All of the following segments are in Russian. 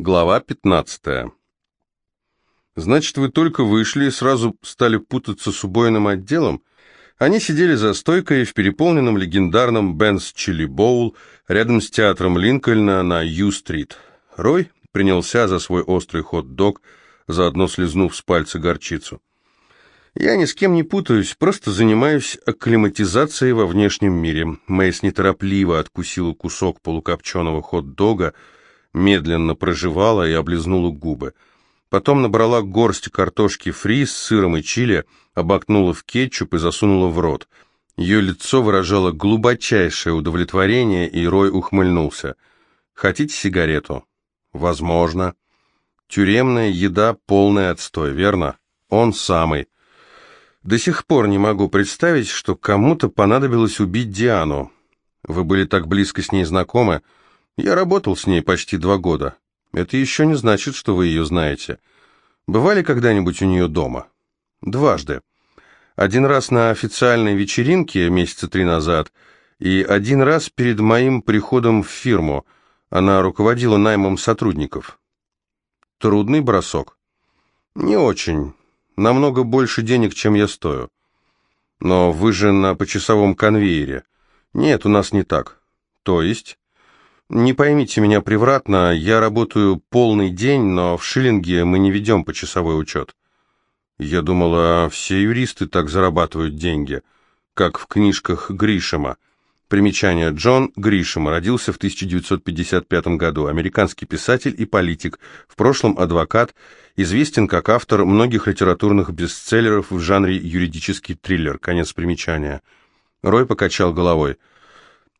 Глава 15. Значит, вы только вышли и сразу стали путаться с убойным отделом? Они сидели за стойкой в переполненном легендарном Бенс Чили Боул рядом с театром Линкольна на Ю-стрит. Рой принялся за свой острый хот-дог, заодно слезнув с пальца горчицу. «Я ни с кем не путаюсь, просто занимаюсь акклиматизацией во внешнем мире». Мэйс неторопливо откусила кусок полукопченого хот-дога, медленно прожевала и облизнула губы. Потом набрала горсть картошки фри с сыром и чили, обокнула в кетчуп и засунула в рот. Ее лицо выражало глубочайшее удовлетворение, и Рой ухмыльнулся. «Хотите сигарету?» «Возможно». «Тюремная еда — полный отстой, верно?» «Он самый». «До сих пор не могу представить, что кому-то понадобилось убить Диану. Вы были так близко с ней знакомы?» Я работал с ней почти два года. Это еще не значит, что вы ее знаете. Бывали когда-нибудь у нее дома? Дважды. Один раз на официальной вечеринке месяца три назад, и один раз перед моим приходом в фирму. Она руководила наймом сотрудников. Трудный бросок? Не очень. Намного больше денег, чем я стою. Но вы же на почасовом конвейере. Нет, у нас не так. То есть... Не поймите меня превратно, я работаю полный день, но в шиллинге мы не ведем почасовой учет. Я думала, все юристы так зарабатывают деньги, как в книжках Гришема. Примечание. Джон Гришем родился в 1955 году, американский писатель и политик, в прошлом адвокат, известен как автор многих литературных бестселлеров в жанре юридический триллер. Конец примечания. Рой покачал головой.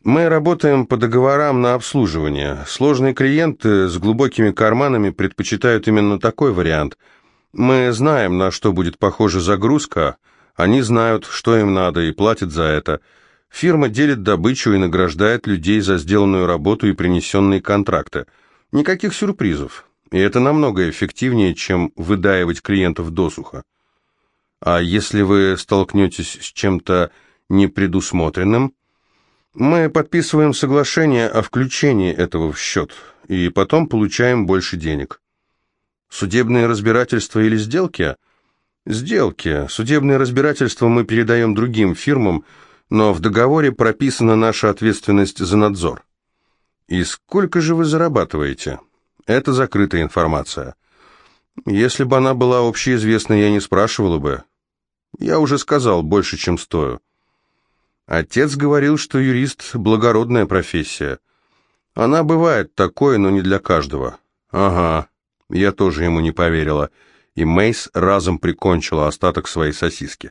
Мы работаем по договорам на обслуживание. Сложные клиенты с глубокими карманами предпочитают именно такой вариант. Мы знаем, на что будет похожа загрузка, они знают, что им надо, и платят за это. Фирма делит добычу и награждает людей за сделанную работу и принесенные контракты. Никаких сюрпризов. И это намного эффективнее, чем выдаивать клиентов досуха. А если вы столкнетесь с чем-то непредусмотренным, мы подписываем соглашение о включении этого в счет, и потом получаем больше денег. Судебные разбирательства или сделки? Сделки. Судебные разбирательства мы передаем другим фирмам, но в договоре прописана наша ответственность за надзор. И сколько же вы зарабатываете? Это закрытая информация. Если бы она была общеизвестной, я не спрашивала бы. Я уже сказал, больше, чем стою. Отец говорил, что юрист – благородная профессия. Она бывает такой, но не для каждого. Ага, я тоже ему не поверила. И Мейс разом прикончила остаток своей сосиски.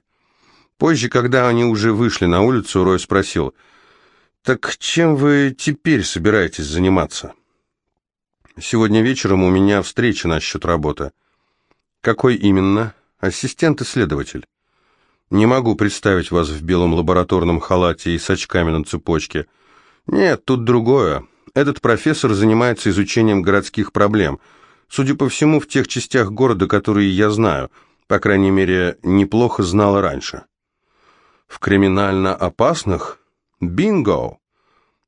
Позже, когда они уже вышли на улицу, Рой спросил, «Так чем вы теперь собираетесь заниматься?» «Сегодня вечером у меня встреча насчет работы». «Какой именно?» «Ассистент-исследователь». Не могу представить вас в белом лабораторном халате и с очками на цепочке. Нет, тут другое. Этот профессор занимается изучением городских проблем. Судя по всему, в тех частях города, которые я знаю, по крайней мере, неплохо знала раньше. В криминально опасных? Бинго!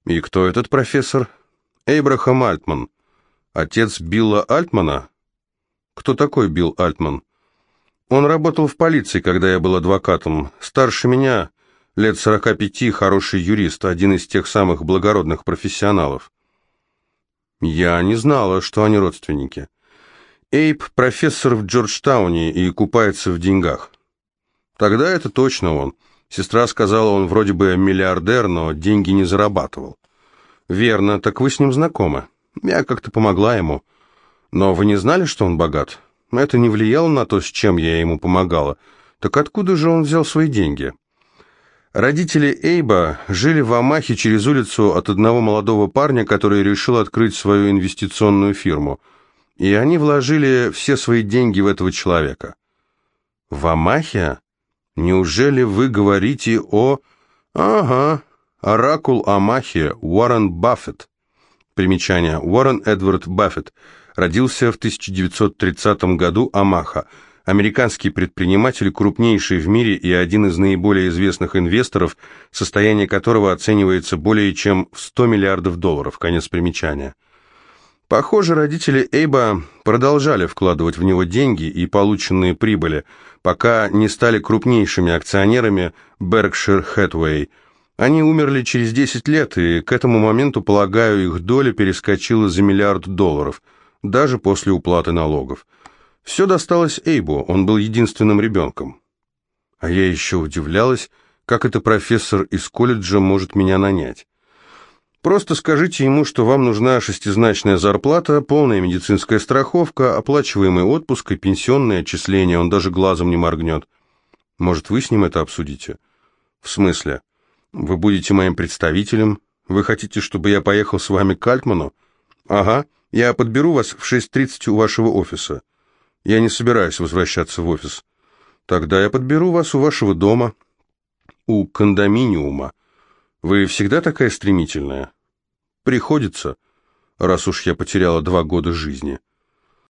И кто этот профессор? Эйбрахам Альтман. Отец Билла Альтмана? Кто такой Билл Альтман? Он работал в полиции, когда я был адвокатом. Старше меня, лет 45, хороший юрист, один из тех самых благородных профессионалов. Я не знала, что они родственники. Эйб – профессор в Джорджтауне и купается в деньгах. Тогда это точно он. Сестра сказала, он вроде бы миллиардер, но деньги не зарабатывал. Верно, так вы с ним знакомы. Я как-то помогла ему. Но вы не знали, что он богат? Это не влияло на то, с чем я ему помогала. Так откуда же он взял свои деньги? Родители Эйба жили в Амахе через улицу от одного молодого парня, который решил открыть свою инвестиционную фирму. И они вложили все свои деньги в этого человека. В Амахе? Неужели вы говорите о... Ага, оракул Амахи, Уоррен Баффет. Примечание. Уоррен Эдвард Баффет – родился в 1930 году Амаха, американский предприниматель, крупнейший в мире и один из наиболее известных инвесторов, состояние которого оценивается более чем в 100 миллиардов долларов. Конец примечания. Похоже, родители Эйба продолжали вкладывать в него деньги и полученные прибыли, пока не стали крупнейшими акционерами Berkshire Hathaway. Они умерли через 10 лет, и к этому моменту, полагаю, их доля перескочила за миллиард долларов, даже после уплаты налогов. Все досталось Эйбу, он был единственным ребенком. А я еще удивлялась, как это профессор из колледжа может меня нанять. Просто скажите ему, что вам нужна шестизначная зарплата, полная медицинская страховка, оплачиваемый отпуск и пенсионное отчисление. Он даже глазом не моргнет. Может, вы с ним это обсудите? В смысле? Вы будете моим представителем? Вы хотите, чтобы я поехал с вами к Альтману? Ага, я подберу вас в 6.30 у вашего офиса. Я не собираюсь возвращаться в офис. Тогда я подберу вас у вашего дома, у кондоминиума. Вы всегда такая стремительная? Приходится, раз уж я потеряла два года жизни.